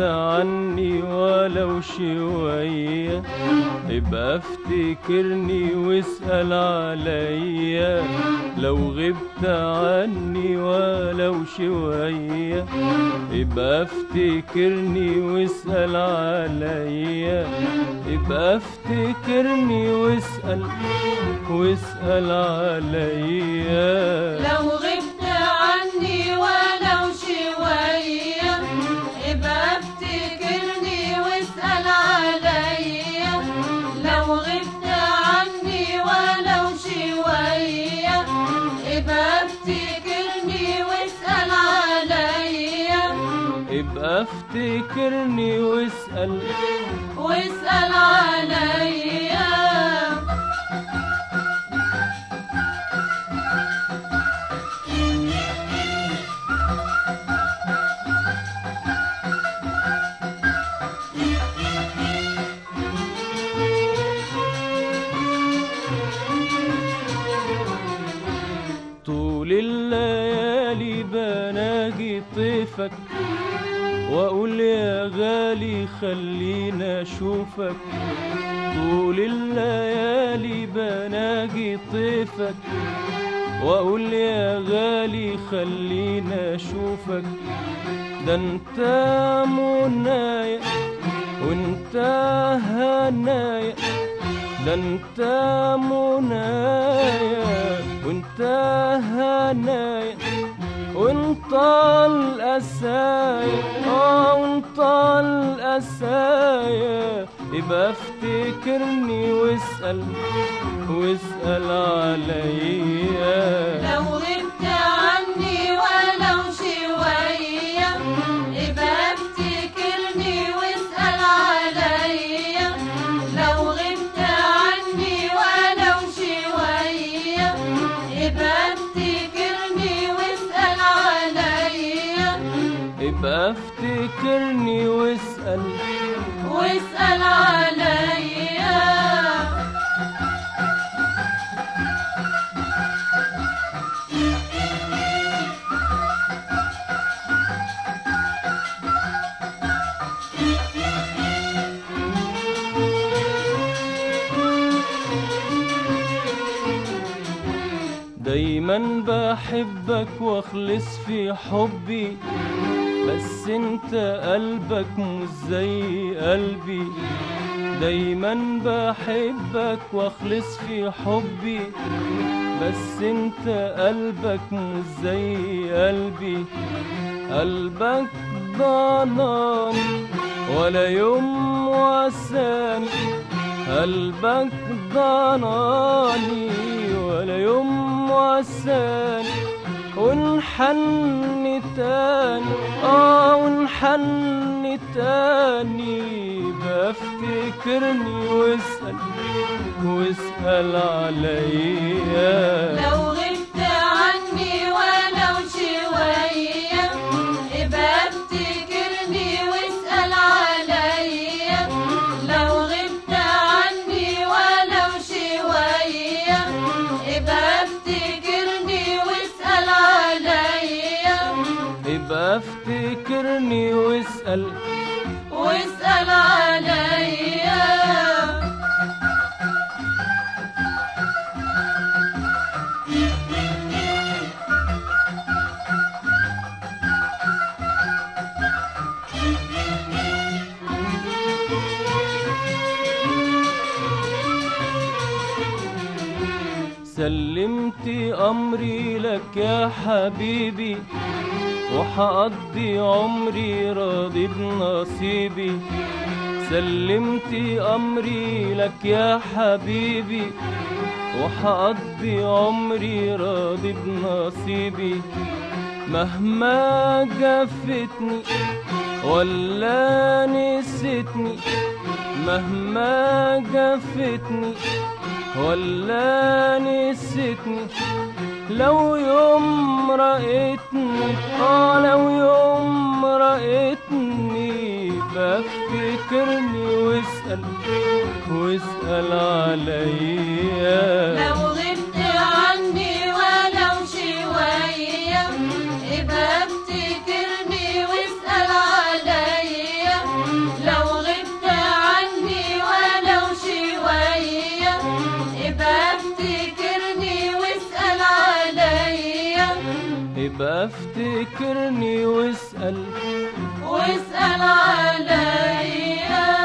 عني ولو شوية. ابقى أفتكرني واسأل عليا. لو غبت عني ولو شوية. ابقى أفتكرني واسأل عليا. يبقى أفتكرني واسأل واسأل عليا. لو غبت عني ولو افتكرني واسأل عليا. ابقى افتكرني واسأل. واسأل عليا. طيفك وأقول يا غالي خلينا أشوفك. طول الليالي بناجي طيفك. وأقول يا غالي خلينا أشوفك. ده أنت منايا وأنت هنايا ده أنت منايا وأنت هنايا وانت القسايا آه وانت القسايا يبقى افتكرني واسأل واسأل عليا. لو افتكرني واسأل. واسأل عليا. دايما بحبك وأخلص في حبي. بس انت قلبك مش زي قلبي. دايما بحبك واخلص في حبي. بس انت قلبك مش زي قلبي. قلبك ضناني ولا يوم وساني قلبك ضناني ولا يوم وساني ونحن تاني آه ونحن تاني بفتكرني واسأل واسأل عليا. لو غبت عني ولو شوية ابقى افتكرني واسأل عليا. لو غبت عني ولو شوية ابقى افتكرني واسأل. واسأل عليا. سلمت أمري لك يا حبيبي. وحقضي عمري راضي بنصيبي. سلمت أمري لك يا حبيبي. وحقضي عمري راضي بنصيبي. مهما جفتني ولا نسيتني مهما جفتني ولا نسيتني لو يوم رأيتني آه لو يوم رأيتني بفتكرني واسأل واسأل عليا. لو غبت عني ولو شوية ابقى بفتكرني واسأل. واسأل عليا